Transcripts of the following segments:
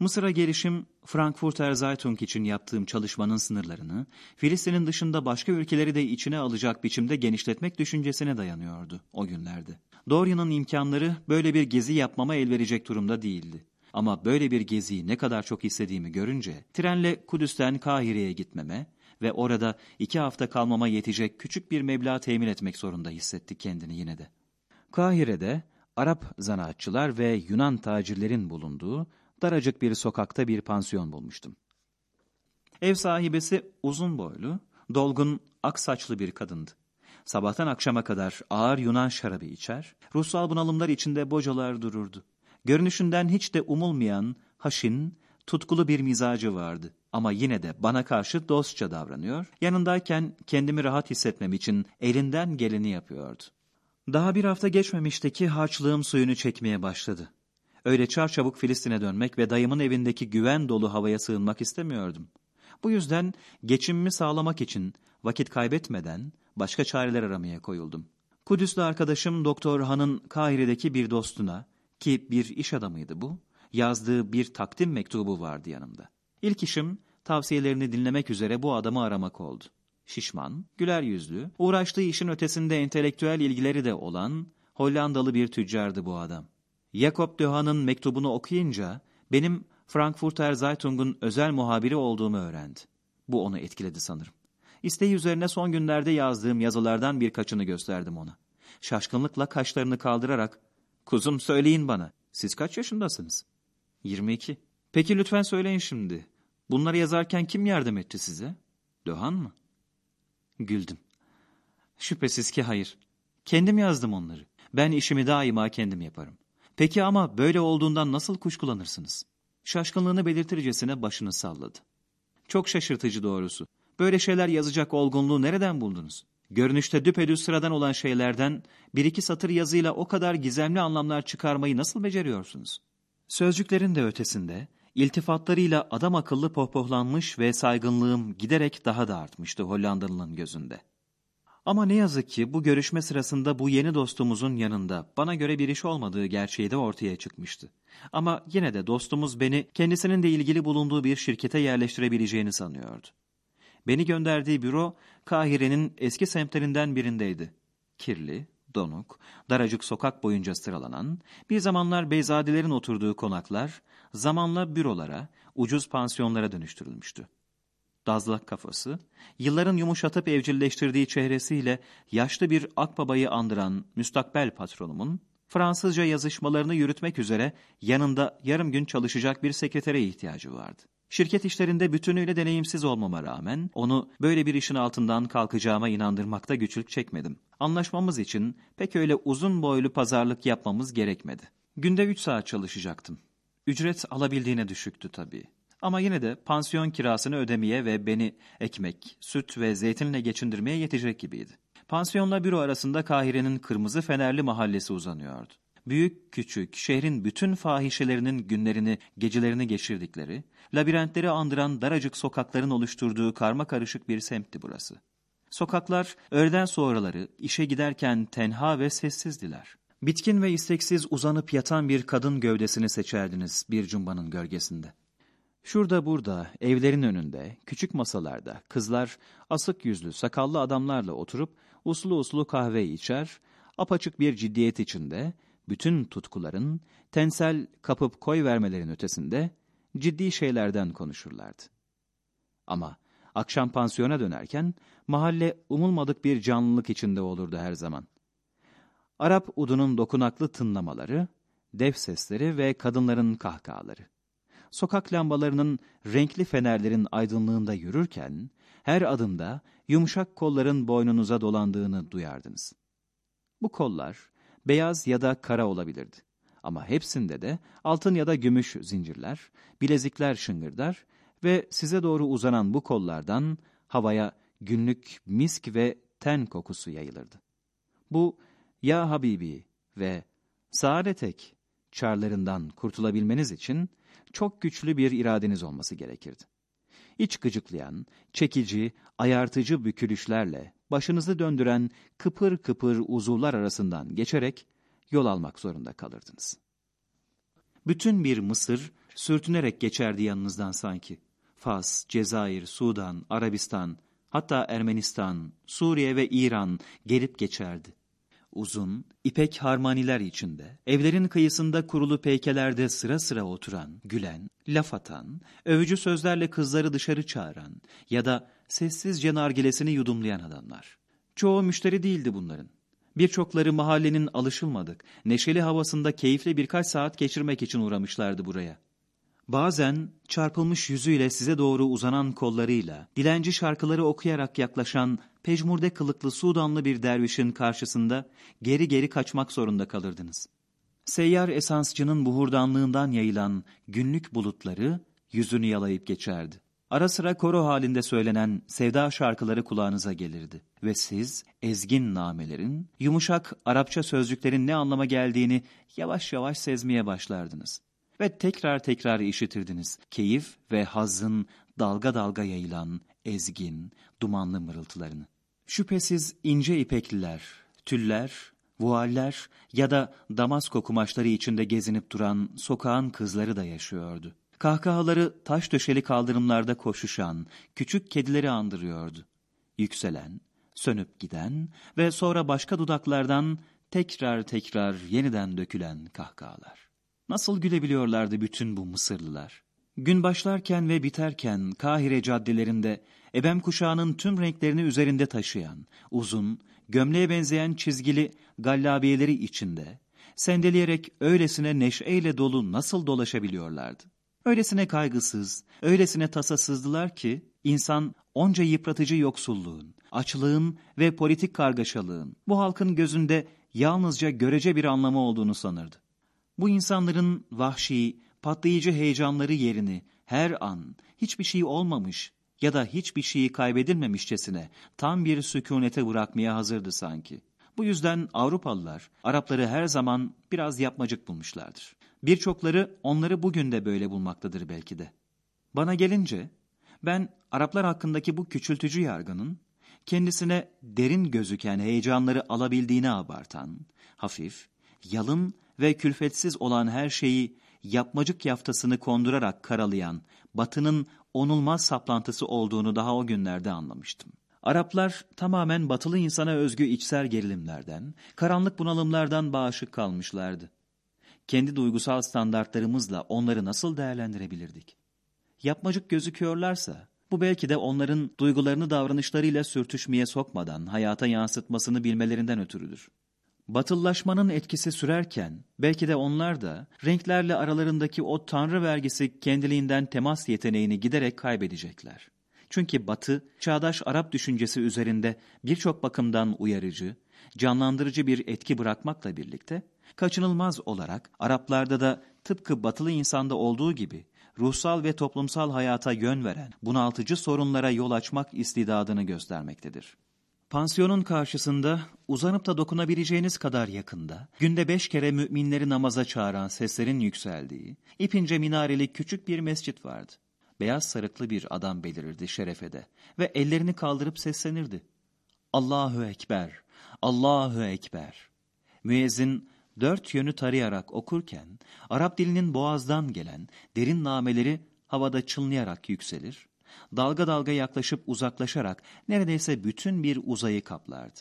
Mısır'a gelişim, Frankfurter Zeitung için yaptığım çalışmanın sınırlarını, Filistin'in dışında başka ülkeleri de içine alacak biçimde genişletmek düşüncesine dayanıyordu o günlerde. Dorian'ın imkanları böyle bir gezi yapmama el verecek durumda değildi. Ama böyle bir geziyi ne kadar çok istediğimi görünce, trenle Kudüs'ten Kahire'ye gitmeme ve orada iki hafta kalmama yetecek küçük bir meblağ temin etmek zorunda hissetti kendini yine de. Kahire'de Arap zanaatçılar ve Yunan tacirlerin bulunduğu daracık bir sokakta bir pansiyon bulmuştum. Ev sahibesi uzun boylu, dolgun, ak saçlı bir kadındı. Sabahtan akşama kadar ağır Yunan şarabı içer, ruhsal bunalımlar içinde bocalar dururdu. Görünüşünden hiç de umulmayan, haşin, tutkulu bir mizacı vardı. Ama yine de bana karşı dostça davranıyor, yanındayken kendimi rahat hissetmem için elinden geleni yapıyordu. Daha bir hafta geçmemişti ki harçlığım suyunu çekmeye başladı. Öyle çarçabuk Filistin'e dönmek ve dayımın evindeki güven dolu havaya sığınmak istemiyordum. Bu yüzden geçimimi sağlamak için vakit kaybetmeden başka çareler aramaya koyuldum. Kudüs'lü arkadaşım Doktor Han'ın Kahire'deki bir dostuna ki bir iş adamıydı bu, yazdığı bir takdim mektubu vardı yanımda. İlk işim tavsiyelerini dinlemek üzere bu adamı aramak oldu. Şişman, güler yüzlü, uğraştığı işin ötesinde entelektüel ilgileri de olan Hollandalı bir tüccardı bu adam. Jakob Döhan'ın mektubunu okuyunca benim Frankfurter Zeitung'un özel muhabiri olduğumu öğrendi. Bu onu etkiledi sanırım. İsteği üzerine son günlerde yazdığım yazılardan birkaçını gösterdim ona. Şaşkınlıkla kaşlarını kaldırarak, ''Kuzum söyleyin bana, siz kaç yaşındasınız?'' ''22.'' ''Peki lütfen söyleyin şimdi, bunları yazarken kim yardım etti size? Döhan mı?'' Güldüm. ''Şüphesiz ki hayır. Kendim yazdım onları. Ben işimi daima kendim yaparım. Peki ama böyle olduğundan nasıl kuşkulanırsınız? Şaşkınlığını belirtircesine başını salladı. Çok şaşırtıcı doğrusu. Böyle şeyler yazacak olgunluğu nereden buldunuz? Görünüşte düpedüz sıradan olan şeylerden bir iki satır yazıyla o kadar gizemli anlamlar çıkarmayı nasıl beceriyorsunuz? Sözcüklerin de ötesinde, iltifatlarıyla adam akıllı pohpohlanmış ve saygınlığım giderek daha da artmıştı Hollandalı'nın gözünde. Ama ne yazık ki bu görüşme sırasında bu yeni dostumuzun yanında bana göre bir iş olmadığı gerçeği de ortaya çıkmıştı. Ama yine de dostumuz beni kendisinin de ilgili bulunduğu bir şirkete yerleştirebileceğini sanıyordu. Beni gönderdiği büro Kahire'nin eski semtlerinden birindeydi. Kirli, donuk, daracık sokak boyunca sıralanan, bir zamanlar beyzadelerin oturduğu konaklar, zamanla bürolara, ucuz pansiyonlara dönüştürülmüştü dazlak kafası, yılların yumuşatıp evcilleştirdiği çehresiyle yaşlı bir akbabayı andıran müstakbel patronumun, Fransızca yazışmalarını yürütmek üzere yanında yarım gün çalışacak bir sekretere ihtiyacı vardı. Şirket işlerinde bütünüyle deneyimsiz olmama rağmen onu böyle bir işin altından kalkacağıma inandırmakta güçlük çekmedim. Anlaşmamız için pek öyle uzun boylu pazarlık yapmamız gerekmedi. Günde üç saat çalışacaktım. Ücret alabildiğine düşüktü tabii. Ama yine de pansiyon kirasını ödemeye ve beni ekmek, süt ve zeytinle geçindirmeye yetecek gibiydi. Pansiyonla büro arasında Kahire'nin kırmızı fenerli mahallesi uzanıyordu. Büyük küçük şehrin bütün fahişelerinin günlerini, gecelerini geçirdikleri, labirentleri andıran daracık sokakların oluşturduğu karma karışık bir semtti burası. Sokaklar öğleden sonraları işe giderken tenha ve sessizdiler. Bitkin ve isteksiz uzanıp yatan bir kadın gövdesini seçerdiniz bir cumbanın gölgesinde. Şurada burada, evlerin önünde, küçük masalarda kızlar asık yüzlü, sakallı adamlarla oturup uslu uslu kahve içer, apaçık bir ciddiyet içinde, bütün tutkuların tensel kapıp koy vermelerin ötesinde ciddi şeylerden konuşurlardı. Ama akşam pansiyona dönerken mahalle umulmadık bir canlılık içinde olurdu her zaman. Arap udunun dokunaklı tınlamaları, dev sesleri ve kadınların kahkahaları sokak lambalarının renkli fenerlerin aydınlığında yürürken, her adımda yumuşak kolların boynunuza dolandığını duyardınız. Bu kollar beyaz ya da kara olabilirdi. Ama hepsinde de altın ya da gümüş zincirler, bilezikler şıngırdar ve size doğru uzanan bu kollardan havaya günlük misk ve ten kokusu yayılırdı. Bu ya Habibi ve Saadetek çarlarından kurtulabilmeniz için çok güçlü bir iradeniz olması gerekirdi. İç gıcıklayan, çekici, ayartıcı bükülüşlerle başınızı döndüren kıpır kıpır uzuvlar arasından geçerek yol almak zorunda kalırdınız. Bütün bir Mısır sürtünerek geçerdi yanınızdan sanki. Fas, Cezayir, Sudan, Arabistan, hatta Ermenistan, Suriye ve İran gelip geçerdi. Uzun, ipek harmaniler içinde, evlerin kıyısında kurulu peykelerde sıra sıra oturan, gülen, laf atan, övücü sözlerle kızları dışarı çağıran ya da sessizce nargilesini yudumlayan adamlar. Çoğu müşteri değildi bunların. Birçokları mahallenin alışılmadık, neşeli havasında keyifli birkaç saat geçirmek için uğramışlardı buraya. Bazen çarpılmış yüzüyle size doğru uzanan kollarıyla, dilenci şarkıları okuyarak yaklaşan pejmurde kılıklı Sudanlı bir dervişin karşısında geri geri kaçmak zorunda kalırdınız. Seyyar esansçının buhurdanlığından yayılan günlük bulutları yüzünü yalayıp geçerdi. Ara sıra koro halinde söylenen sevda şarkıları kulağınıza gelirdi ve siz ezgin namelerin, yumuşak Arapça sözcüklerin ne anlama geldiğini yavaş yavaş sezmeye başlardınız. Ve tekrar tekrar işitirdiniz keyif ve hazın dalga dalga yayılan ezgin, dumanlı mırıltılarını. Şüphesiz ince ipekliler, tüller, vualler ya da damasko kumaşları içinde gezinip duran sokağın kızları da yaşıyordu. Kahkahaları taş döşeli kaldırımlarda koşuşan küçük kedileri andırıyordu. Yükselen, sönüp giden ve sonra başka dudaklardan tekrar tekrar yeniden dökülen kahkahalar. Nasıl gülebiliyorlardı bütün bu Mısırlılar? Gün başlarken ve biterken Kahire caddelerinde ebem kuşağının tüm renklerini üzerinde taşıyan, uzun, gömleğe benzeyen çizgili gallabiyeleri içinde, sendeleyerek öylesine neşeyle dolu nasıl dolaşabiliyorlardı? Öylesine kaygısız, öylesine tasasızdılar ki, insan onca yıpratıcı yoksulluğun, açlığın ve politik kargaşalığın bu halkın gözünde yalnızca görece bir anlamı olduğunu sanırdı. Bu insanların vahşi, patlayıcı heyecanları yerini her an hiçbir şey olmamış ya da hiçbir şeyi kaybedilmemişçesine tam bir sükunete bırakmaya hazırdı sanki. Bu yüzden Avrupalılar Arapları her zaman biraz yapmacık bulmuşlardır. Birçokları onları bugün de böyle bulmaktadır belki de. Bana gelince ben Araplar hakkındaki bu küçültücü yargının kendisine derin gözüken heyecanları alabildiğini abartan, hafif, yalın ve külfetsiz olan her şeyi yapmacık yaftasını kondurarak karalayan batının onulmaz saplantısı olduğunu daha o günlerde anlamıştım. Araplar tamamen batılı insana özgü içsel gerilimlerden, karanlık bunalımlardan bağışık kalmışlardı. Kendi duygusal standartlarımızla onları nasıl değerlendirebilirdik? Yapmacık gözüküyorlarsa, bu belki de onların duygularını davranışlarıyla sürtüşmeye sokmadan hayata yansıtmasını bilmelerinden ötürüdür. Batıllaşmanın etkisi sürerken belki de onlar da renklerle aralarındaki o tanrı vergisi kendiliğinden temas yeteneğini giderek kaybedecekler. Çünkü Batı, çağdaş Arap düşüncesi üzerinde birçok bakımdan uyarıcı, canlandırıcı bir etki bırakmakla birlikte, kaçınılmaz olarak Araplarda da tıpkı batılı insanda olduğu gibi ruhsal ve toplumsal hayata yön veren bunaltıcı sorunlara yol açmak istidadını göstermektedir. Pansiyonun karşısında uzanıp da dokunabileceğiniz kadar yakında, günde beş kere müminleri namaza çağıran seslerin yükseldiği, ipince minareli küçük bir mescit vardı. Beyaz sarıklı bir adam belirirdi şerefede ve ellerini kaldırıp seslenirdi. Allahu Ekber, Allahu Ekber. Müezzin dört yönü tarayarak okurken, Arap dilinin boğazdan gelen derin nameleri havada çınlayarak yükselir, dalga dalga yaklaşıp uzaklaşarak neredeyse bütün bir uzayı kaplardı.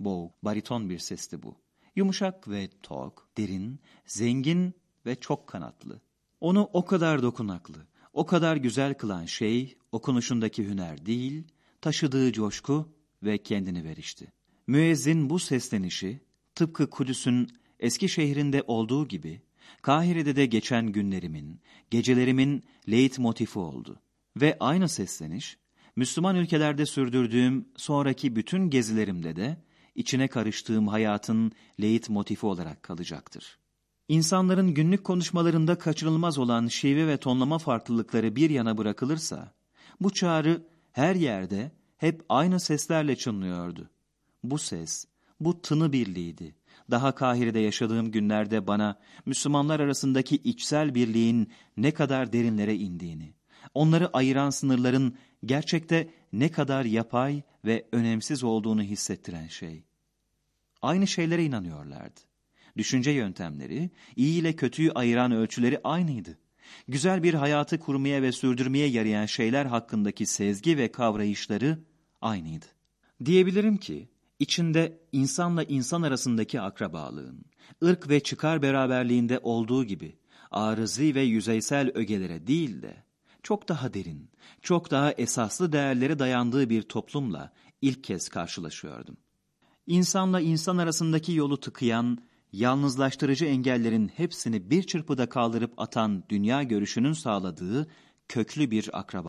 Boğuk, bariton bir sesti bu. Yumuşak ve tok, derin, zengin ve çok kanatlı. Onu o kadar dokunaklı, o kadar güzel kılan şey, okunuşundaki hüner değil, taşıdığı coşku ve kendini verişti. Müezzin bu seslenişi, tıpkı Kudüs'ün eski şehrinde olduğu gibi, Kahire'de de geçen günlerimin, gecelerimin leit motifi oldu. Ve aynı sesleniş, Müslüman ülkelerde sürdürdüğüm sonraki bütün gezilerimde de içine karıştığım hayatın leit motifi olarak kalacaktır. İnsanların günlük konuşmalarında kaçınılmaz olan şive ve tonlama farklılıkları bir yana bırakılırsa, bu çağrı her yerde hep aynı seslerle çınlıyordu. Bu ses, bu tını birliğiydi. Daha Kahire'de yaşadığım günlerde bana Müslümanlar arasındaki içsel birliğin ne kadar derinlere indiğini, onları ayıran sınırların gerçekte ne kadar yapay ve önemsiz olduğunu hissettiren şey. Aynı şeylere inanıyorlardı. Düşünce yöntemleri, iyi ile kötüyü ayıran ölçüleri aynıydı. güzel bir hayatı kurmaya ve sürdürmeye yarayan şeyler hakkındaki sezgi ve kavrayışları aynıydı. Diyebilirim ki, içinde insanla insan arasındaki akrabalığın, ırk ve çıkar beraberliğinde olduğu gibi arızi ve yüzeysel ögelere değil de çok daha derin, çok daha esaslı değerlere dayandığı bir toplumla ilk kez karşılaşıyordum. İnsanla insan arasındaki yolu tıkayan, yalnızlaştırıcı engellerin hepsini bir çırpıda kaldırıp atan dünya görüşünün sağladığı köklü bir akraba.